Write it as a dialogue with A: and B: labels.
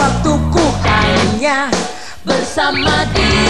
A: waktuku hanya bersama dia.